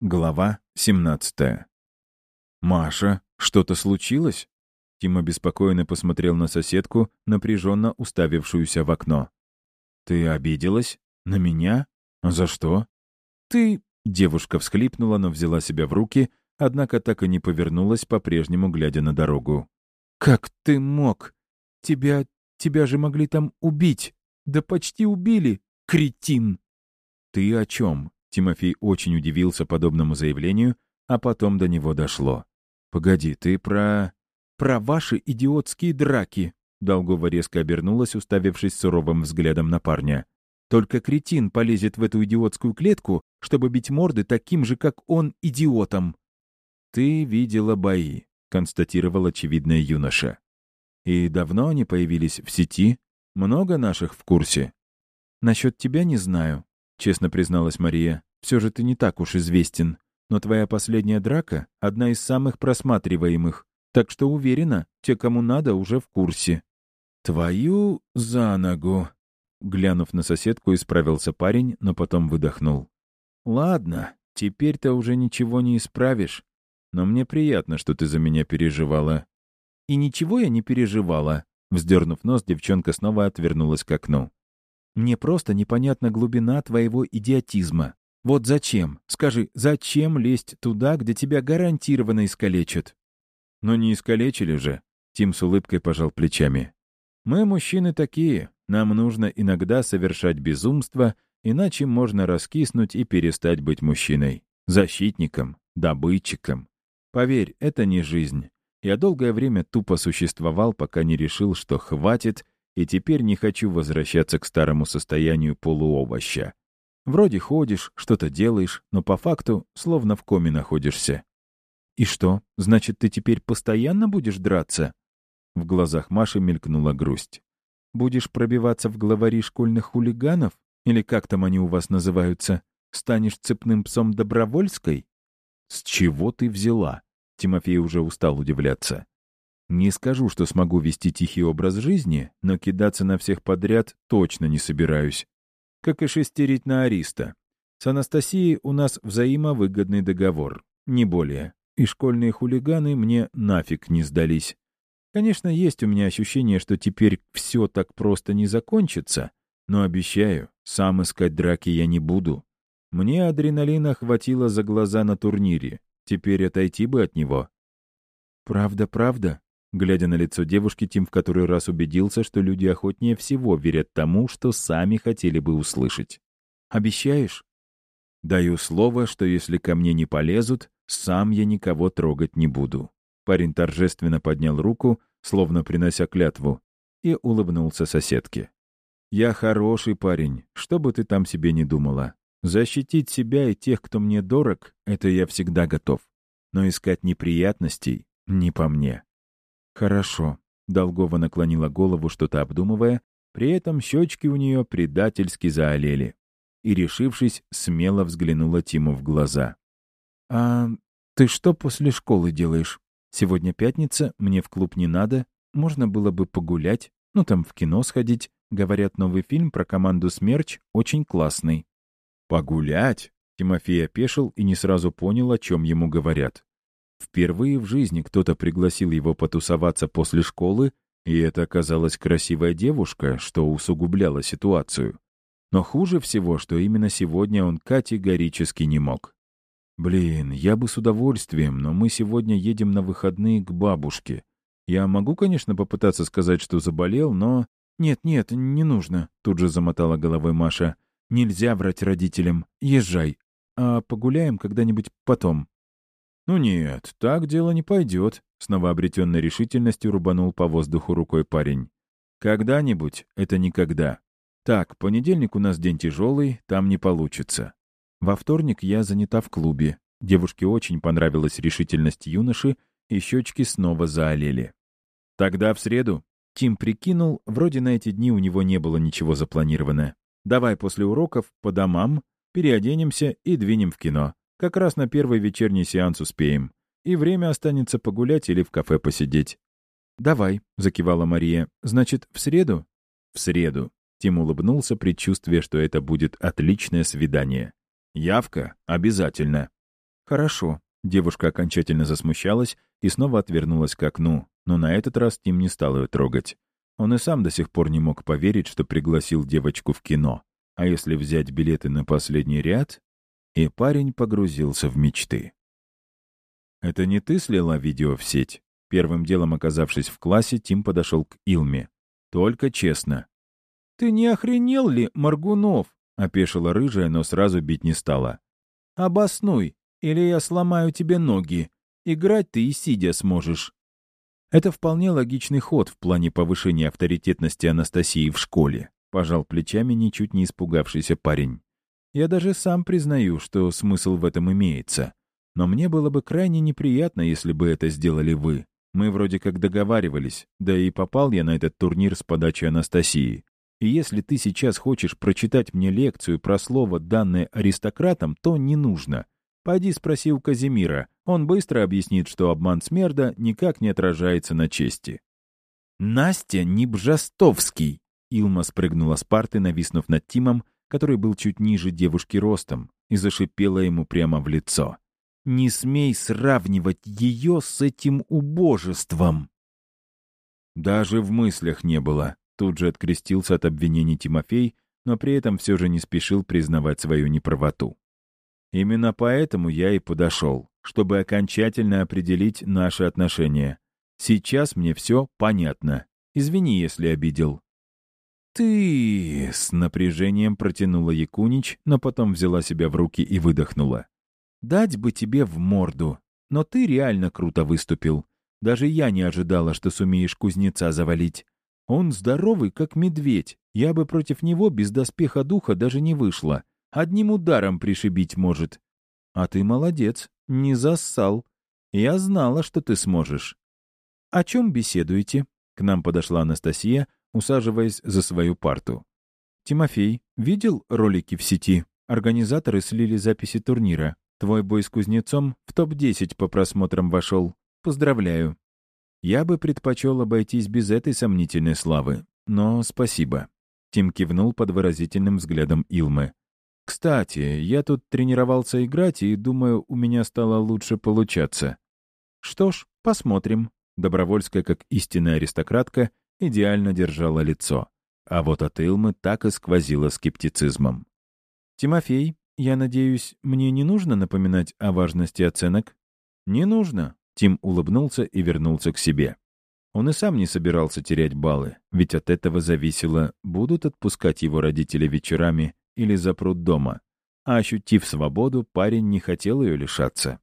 Глава 17 «Маша, что-то случилось?» Тим обеспокоенно посмотрел на соседку, напряженно уставившуюся в окно. «Ты обиделась? На меня? За что?» «Ты...» — девушка всхлипнула, но взяла себя в руки, однако так и не повернулась, по-прежнему глядя на дорогу. «Как ты мог? Тебя... тебя же могли там убить! Да почти убили, кретин!» «Ты о чем?» Тимофей очень удивился подобному заявлению, а потом до него дошло. «Погоди, ты про...» «Про ваши идиотские драки!» Долгова резко обернулась, уставившись суровым взглядом на парня. «Только кретин полезет в эту идиотскую клетку, чтобы бить морды таким же, как он, идиотом!» «Ты видела бои», — констатировал очевидный юноша. «И давно они появились в сети? Много наших в курсе?» «Насчет тебя не знаю», — честно призналась Мария. «Все же ты не так уж известен. Но твоя последняя драка — одна из самых просматриваемых. Так что уверена, те, кому надо, уже в курсе». «Твою за ногу!» Глянув на соседку, исправился парень, но потом выдохнул. «Ладно, теперь-то уже ничего не исправишь. Но мне приятно, что ты за меня переживала». «И ничего я не переживала», — вздернув нос, девчонка снова отвернулась к окну. Мне просто непонятна глубина твоего идиотизма. Вот зачем? Скажи, зачем лезть туда, где тебя гарантированно искалечат? Но не искалечили же. Тим с улыбкой пожал плечами. Мы, мужчины, такие. Нам нужно иногда совершать безумство, иначе можно раскиснуть и перестать быть мужчиной. Защитником, добытчиком. Поверь, это не жизнь. Я долгое время тупо существовал, пока не решил, что хватит — и теперь не хочу возвращаться к старому состоянию полуовоща. Вроде ходишь, что-то делаешь, но по факту словно в коме находишься. «И что, значит, ты теперь постоянно будешь драться?» В глазах Маши мелькнула грусть. «Будешь пробиваться в главари школьных хулиганов? Или как там они у вас называются? Станешь цепным псом Добровольской?» «С чего ты взяла?» Тимофей уже устал удивляться. Не скажу, что смогу вести тихий образ жизни, но кидаться на всех подряд точно не собираюсь. Как и шестерить на Ариста. С Анастасией у нас взаимовыгодный договор, не более. И школьные хулиганы мне нафиг не сдались. Конечно, есть у меня ощущение, что теперь все так просто не закончится, но обещаю, сам искать драки я не буду. Мне адреналина хватило за глаза на турнире, теперь отойти бы от него. «Правда, правда?» Глядя на лицо девушки, Тим в который раз убедился, что люди охотнее всего верят тому, что сами хотели бы услышать. «Обещаешь?» «Даю слово, что если ко мне не полезут, сам я никого трогать не буду». Парень торжественно поднял руку, словно принося клятву, и улыбнулся соседке. «Я хороший парень, что бы ты там себе не думала. Защитить себя и тех, кто мне дорог, это я всегда готов. Но искать неприятностей не по мне». «Хорошо», — Долгова наклонила голову, что-то обдумывая, при этом щечки у нее предательски заолели. И, решившись, смело взглянула Тиму в глаза. «А ты что после школы делаешь? Сегодня пятница, мне в клуб не надо, можно было бы погулять, ну там в кино сходить. Говорят, новый фильм про команду «Смерч» очень классный». «Погулять?» Тимофей опешил и не сразу понял, о чем ему говорят. Впервые в жизни кто-то пригласил его потусоваться после школы, и это оказалась красивая девушка, что усугубляло ситуацию. Но хуже всего, что именно сегодня он категорически не мог. «Блин, я бы с удовольствием, но мы сегодня едем на выходные к бабушке. Я могу, конечно, попытаться сказать, что заболел, но...» «Нет-нет, не нужно», — тут же замотала головой Маша. «Нельзя врать родителям. Езжай. А погуляем когда-нибудь потом». «Ну нет, так дело не пойдет», — с новообретенной решительностью рубанул по воздуху рукой парень. «Когда-нибудь — это никогда. Так, понедельник у нас день тяжелый, там не получится. Во вторник я занята в клубе. Девушке очень понравилась решительность юноши, и щечки снова заолели. Тогда в среду. Тим прикинул, вроде на эти дни у него не было ничего запланировано. Давай после уроков по домам, переоденемся и двинем в кино. Как раз на первый вечерний сеанс успеем. И время останется погулять или в кафе посидеть. «Давай», — закивала Мария. «Значит, в среду?» «В среду». Тим улыбнулся, предчувствуя, что это будет отличное свидание. «Явка? Обязательно». «Хорошо». Девушка окончательно засмущалась и снова отвернулась к окну, но на этот раз Тим не стал ее трогать. Он и сам до сих пор не мог поверить, что пригласил девочку в кино. А если взять билеты на последний ряд? И парень погрузился в мечты. «Это не ты слила видео в сеть?» Первым делом оказавшись в классе, Тим подошел к Илме. «Только честно». «Ты не охренел ли, Маргунов?» — опешила рыжая, но сразу бить не стала. «Обоснуй, или я сломаю тебе ноги. Играть ты и сидя сможешь». Это вполне логичный ход в плане повышения авторитетности Анастасии в школе, пожал плечами ничуть не испугавшийся парень. Я даже сам признаю, что смысл в этом имеется. Но мне было бы крайне неприятно, если бы это сделали вы. Мы вроде как договаривались, да и попал я на этот турнир с подачи Анастасии. И если ты сейчас хочешь прочитать мне лекцию про слово, данное аристократам, то не нужно. Пойди спроси у Казимира. Он быстро объяснит, что обман Смерда никак не отражается на чести. «Настя Небжастовский!» Илма спрыгнула с парты, нависнув над Тимом, который был чуть ниже девушки ростом, и зашипела ему прямо в лицо. «Не смей сравнивать ее с этим убожеством!» Даже в мыслях не было. Тут же открестился от обвинений Тимофей, но при этом все же не спешил признавать свою неправоту. Именно поэтому я и подошел, чтобы окончательно определить наши отношения. Сейчас мне все понятно. Извини, если обидел». «Ты...» — с напряжением протянула Якунич, но потом взяла себя в руки и выдохнула. «Дать бы тебе в морду, но ты реально круто выступил. Даже я не ожидала, что сумеешь кузнеца завалить. Он здоровый, как медведь. Я бы против него без доспеха духа даже не вышла. Одним ударом пришибить может. А ты молодец, не зассал. Я знала, что ты сможешь. О чем беседуете? К нам подошла Анастасия, усаживаясь за свою парту. Тимофей, видел ролики в сети? Организаторы слили записи турнира. Твой бой с кузнецом в топ-10 по просмотрам вошел. Поздравляю. Я бы предпочел обойтись без этой сомнительной славы, но спасибо. Тим кивнул под выразительным взглядом Илмы. Кстати, я тут тренировался играть, и, думаю, у меня стало лучше получаться. Что ж, посмотрим. Добровольская, как истинная аристократка, идеально держала лицо. А вот от Илмы так и сквозила скептицизмом. «Тимофей, я надеюсь, мне не нужно напоминать о важности оценок?» «Не нужно», — Тим улыбнулся и вернулся к себе. Он и сам не собирался терять баллы, ведь от этого зависело, будут отпускать его родители вечерами или запрут дома. А ощутив свободу, парень не хотел ее лишаться.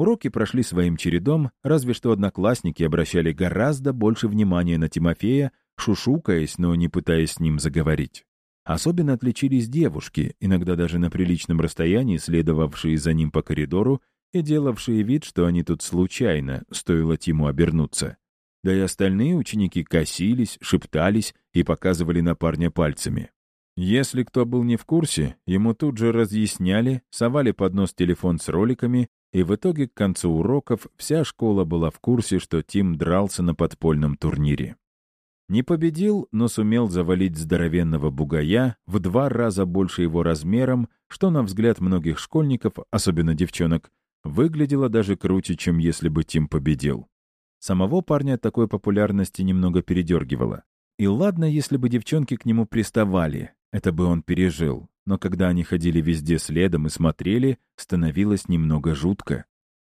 Уроки прошли своим чередом, разве что одноклассники обращали гораздо больше внимания на Тимофея, шушукаясь, но не пытаясь с ним заговорить. Особенно отличились девушки, иногда даже на приличном расстоянии, следовавшие за ним по коридору и делавшие вид, что они тут случайно, стоило Тиму обернуться. Да и остальные ученики косились, шептались и показывали на парня пальцами. Если кто был не в курсе, ему тут же разъясняли, совали под нос телефон с роликами, и в итоге к концу уроков вся школа была в курсе, что Тим дрался на подпольном турнире. Не победил, но сумел завалить здоровенного бугая в два раза больше его размером, что, на взгляд многих школьников, особенно девчонок, выглядело даже круче, чем если бы Тим победил. Самого парня такой популярности немного передергивало. И ладно, если бы девчонки к нему приставали, это бы он пережил. Но когда они ходили везде следом и смотрели, становилось немного жутко.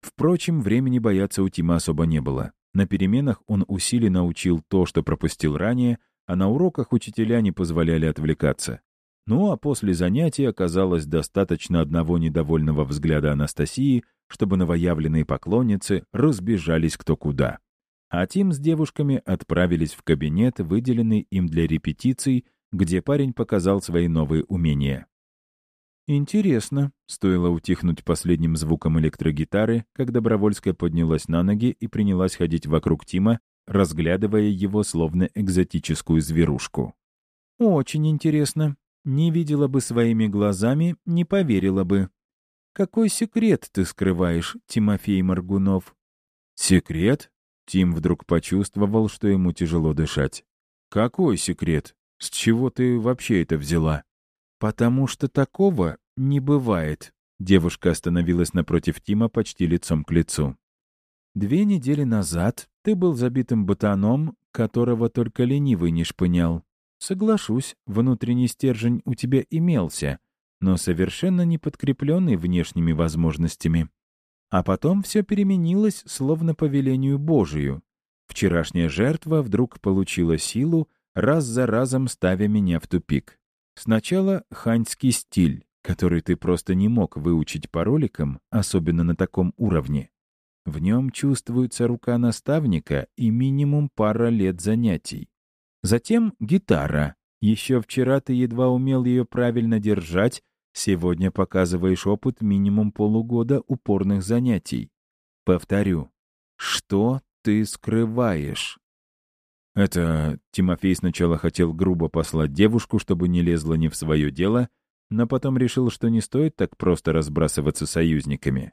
Впрочем, времени бояться у Тима особо не было. На переменах он усиленно учил то, что пропустил ранее, а на уроках учителя не позволяли отвлекаться. Ну а после занятий оказалось достаточно одного недовольного взгляда Анастасии, чтобы новоявленные поклонницы разбежались кто куда. А Тим с девушками отправились в кабинет, выделенный им для репетиций, где парень показал свои новые умения. Интересно, стоило утихнуть последним звуком электрогитары, как Добровольская поднялась на ноги и принялась ходить вокруг Тима, разглядывая его словно экзотическую зверушку. «Очень интересно. Не видела бы своими глазами, не поверила бы. Какой секрет ты скрываешь, Тимофей Маргунов?» «Секрет?» Тим вдруг почувствовал, что ему тяжело дышать. «Какой секрет? С чего ты вообще это взяла? Потому что такого не бывает. Девушка остановилась напротив Тима почти лицом к лицу. «Две недели назад ты был забитым ботаном, которого только ленивый не шпынял. Соглашусь, внутренний стержень у тебя имелся, но совершенно не подкрепленный внешними возможностями. А потом все переменилось, словно по велению Божию. Вчерашняя жертва вдруг получила силу, раз за разом ставя меня в тупик. Сначала ханьский стиль, который ты просто не мог выучить по роликам, особенно на таком уровне. В нем чувствуется рука наставника и минимум пара лет занятий. Затем гитара. Еще вчера ты едва умел ее правильно держать, сегодня показываешь опыт минимум полугода упорных занятий. Повторю, что ты скрываешь? Это Тимофей сначала хотел грубо послать девушку, чтобы не лезла не в свое дело, но потом решил, что не стоит так просто разбрасываться союзниками.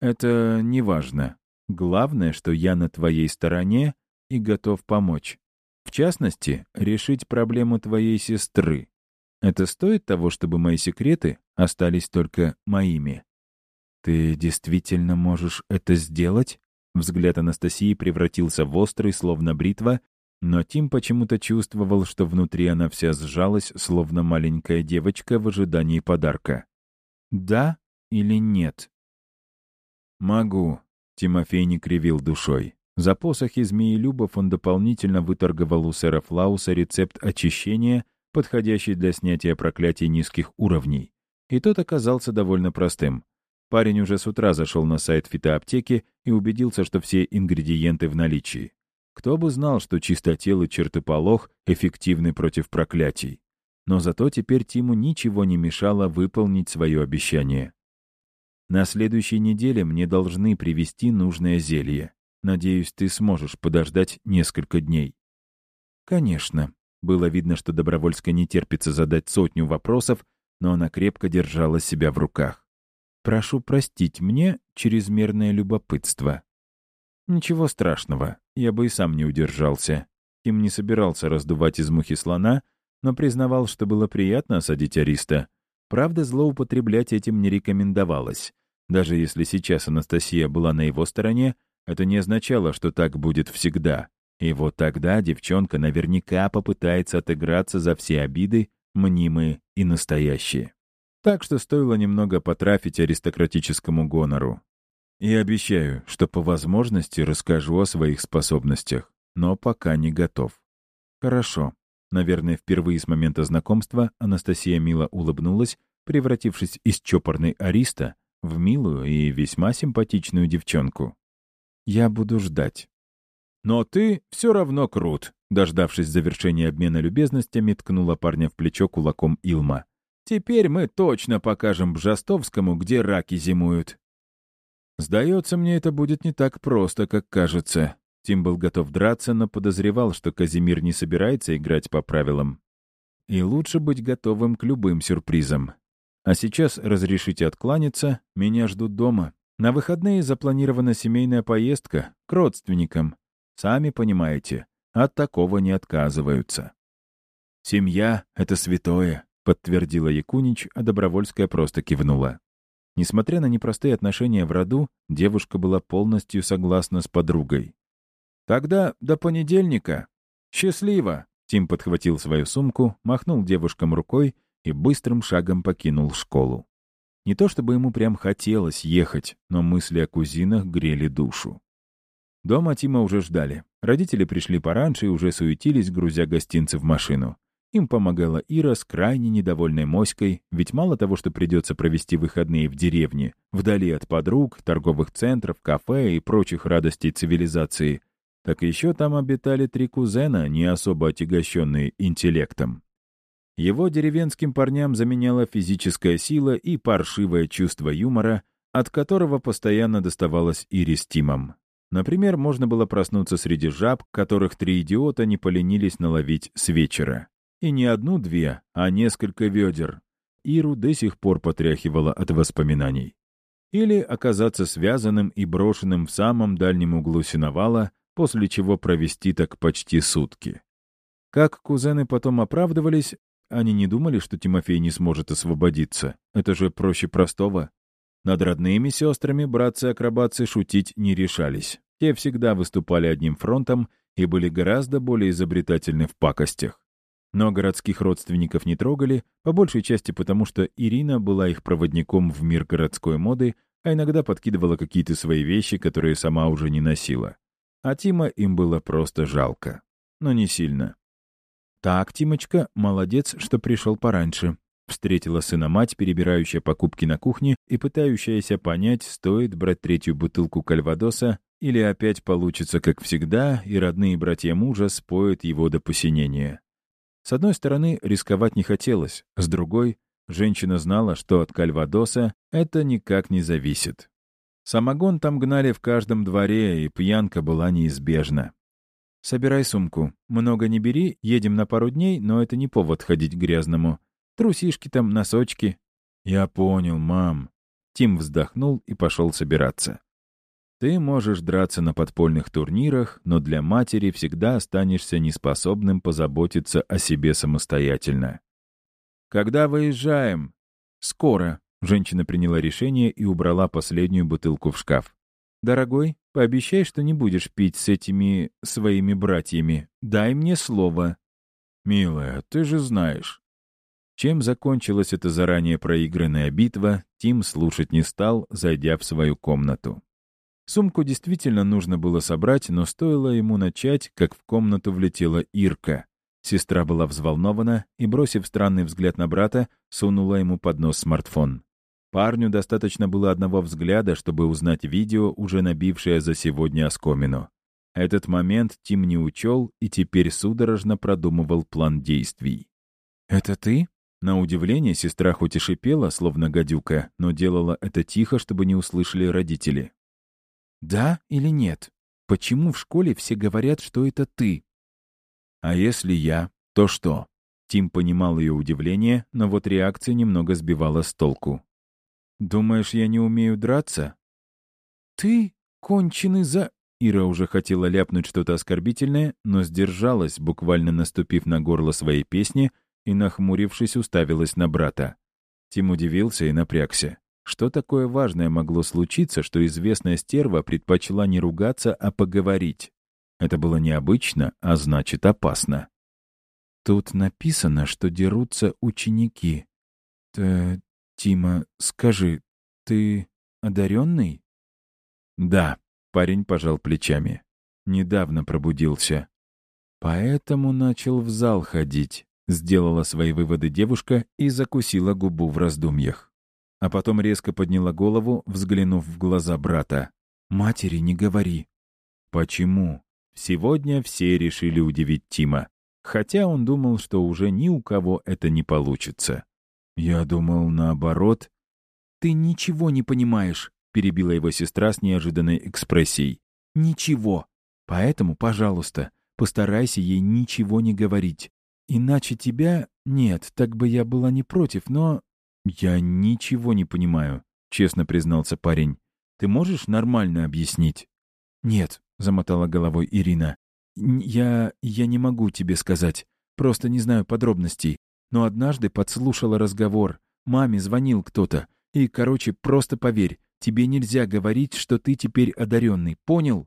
Это не важно. Главное, что я на твоей стороне и готов помочь. В частности, решить проблему твоей сестры. Это стоит того, чтобы мои секреты остались только моими. Ты действительно можешь это сделать? Взгляд Анастасии превратился в острый, словно бритва, но Тим почему-то чувствовал, что внутри она вся сжалась, словно маленькая девочка в ожидании подарка. «Да или нет?» «Могу», — Тимофей не кривил душой. За посохи змеелюбов он дополнительно выторговал у сэра Флауса рецепт очищения, подходящий для снятия проклятий низких уровней. И тот оказался довольно простым. Парень уже с утра зашел на сайт фитоаптеки и убедился, что все ингредиенты в наличии. Кто бы знал, что чистотел и чертополох эффективны против проклятий. Но зато теперь Тиму ничего не мешало выполнить свое обещание. На следующей неделе мне должны привезти нужное зелье. Надеюсь, ты сможешь подождать несколько дней. Конечно. Было видно, что Добровольская не терпится задать сотню вопросов, но она крепко держала себя в руках. Прошу простить мне чрезмерное любопытство. Ничего страшного, я бы и сам не удержался. Ким не собирался раздувать из мухи слона, но признавал, что было приятно осадить Ариста. Правда, злоупотреблять этим не рекомендовалось. Даже если сейчас Анастасия была на его стороне, это не означало, что так будет всегда. И вот тогда девчонка наверняка попытается отыграться за все обиды, мнимые и настоящие. Так что стоило немного потрафить аристократическому гонору. И обещаю, что по возможности расскажу о своих способностях, но пока не готов. Хорошо. Наверное, впервые с момента знакомства Анастасия мило улыбнулась, превратившись из чопорной ариста в милую и весьма симпатичную девчонку. «Я буду ждать». «Но ты все равно крут», — дождавшись завершения обмена любезностями, ткнула парня в плечо кулаком Илма. «Теперь мы точно покажем Бжастовскому, где раки зимуют». «Сдается мне, это будет не так просто, как кажется». Тим был готов драться, но подозревал, что Казимир не собирается играть по правилам. И лучше быть готовым к любым сюрпризам. А сейчас разрешите откланяться, меня ждут дома. На выходные запланирована семейная поездка к родственникам. Сами понимаете, от такого не отказываются. «Семья — это святое», — подтвердила Якунич, а Добровольская просто кивнула. Несмотря на непростые отношения в роду, девушка была полностью согласна с подругой. «Тогда до понедельника. Счастливо!» Тим подхватил свою сумку, махнул девушкам рукой и быстрым шагом покинул школу. Не то чтобы ему прям хотелось ехать, но мысли о кузинах грели душу. Дома Тима уже ждали. Родители пришли пораньше и уже суетились, грузя гостинцы в машину. Им помогала Ира с крайне недовольной моськой, ведь мало того, что придется провести выходные в деревне, вдали от подруг, торговых центров, кафе и прочих радостей цивилизации, так еще там обитали три кузена, не особо отягощенные интеллектом. Его деревенским парням заменяла физическая сила и паршивое чувство юмора, от которого постоянно доставалось Ире с Тимом. Например, можно было проснуться среди жаб, которых три идиота не поленились наловить с вечера. И не одну-две, а несколько ведер. Иру до сих пор потряхивала от воспоминаний. Или оказаться связанным и брошенным в самом дальнем углу сеновала, после чего провести так почти сутки. Как кузены потом оправдывались, они не думали, что Тимофей не сможет освободиться. Это же проще простого. Над родными сестрами братцы-акробатцы шутить не решались. Те всегда выступали одним фронтом и были гораздо более изобретательны в пакостях. Но городских родственников не трогали, по большей части потому, что Ирина была их проводником в мир городской моды, а иногда подкидывала какие-то свои вещи, которые сама уже не носила. А Тима им было просто жалко. Но не сильно. «Так, Тимочка, молодец, что пришел пораньше», — встретила сына мать, перебирающая покупки на кухне и пытающаяся понять, стоит брать третью бутылку кальвадоса или опять получится, как всегда, и родные братья мужа споют его до посинения. С одной стороны, рисковать не хотелось, с другой, женщина знала, что от кальвадоса это никак не зависит. Самогон там гнали в каждом дворе, и пьянка была неизбежна. «Собирай сумку. Много не бери, едем на пару дней, но это не повод ходить грязному. Трусишки там, носочки». «Я понял, мам». Тим вздохнул и пошел собираться. Ты можешь драться на подпольных турнирах, но для матери всегда останешься неспособным позаботиться о себе самостоятельно. «Когда выезжаем?» «Скоро», — женщина приняла решение и убрала последнюю бутылку в шкаф. «Дорогой, пообещай, что не будешь пить с этими своими братьями. Дай мне слово». «Милая, ты же знаешь». Чем закончилась эта заранее проигранная битва, Тим слушать не стал, зайдя в свою комнату. Сумку действительно нужно было собрать, но стоило ему начать, как в комнату влетела Ирка. Сестра была взволнована и, бросив странный взгляд на брата, сунула ему под нос смартфон. Парню достаточно было одного взгляда, чтобы узнать видео, уже набившее за сегодня оскомину. Этот момент Тим не учел и теперь судорожно продумывал план действий. «Это ты?» На удивление сестра хоть и шипела, словно гадюка, но делала это тихо, чтобы не услышали родители. Да или нет? Почему в школе все говорят, что это ты? А если я, то что? Тим понимал ее удивление, но вот реакция немного сбивала с толку. «Думаешь, я не умею драться?» «Ты конченый за...» Ира уже хотела ляпнуть что-то оскорбительное, но сдержалась, буквально наступив на горло своей песни и, нахмурившись, уставилась на брата. Тим удивился и напрягся. Что такое важное могло случиться, что известная стерва предпочла не ругаться, а поговорить? Это было необычно, а значит опасно. Тут написано, что дерутся ученики. Т Тима, скажи, ты одаренный? Да, парень пожал плечами. Недавно пробудился. Поэтому начал в зал ходить. Сделала свои выводы девушка и закусила губу в раздумьях а потом резко подняла голову, взглянув в глаза брата. «Матери не говори». «Почему?» Сегодня все решили удивить Тима, хотя он думал, что уже ни у кого это не получится. «Я думал, наоборот». «Ты ничего не понимаешь», — перебила его сестра с неожиданной экспрессией. «Ничего. Поэтому, пожалуйста, постарайся ей ничего не говорить. Иначе тебя... Нет, так бы я была не против, но «Я ничего не понимаю», — честно признался парень. «Ты можешь нормально объяснить?» «Нет», — замотала головой Ирина. «Я... я не могу тебе сказать. Просто не знаю подробностей. Но однажды подслушала разговор. Маме звонил кто-то. И, короче, просто поверь, тебе нельзя говорить, что ты теперь одаренный. Понял?»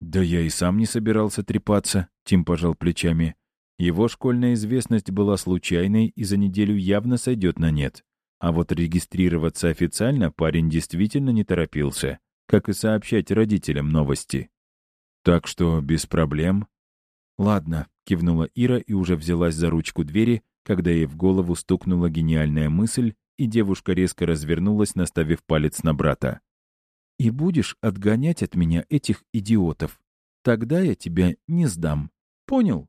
«Да я и сам не собирался трепаться», — Тим пожал плечами. Его школьная известность была случайной и за неделю явно сойдет на нет. А вот регистрироваться официально парень действительно не торопился, как и сообщать родителям новости. Так что без проблем. «Ладно», — кивнула Ира и уже взялась за ручку двери, когда ей в голову стукнула гениальная мысль, и девушка резко развернулась, наставив палец на брата. «И будешь отгонять от меня этих идиотов. Тогда я тебя не сдам. Понял?»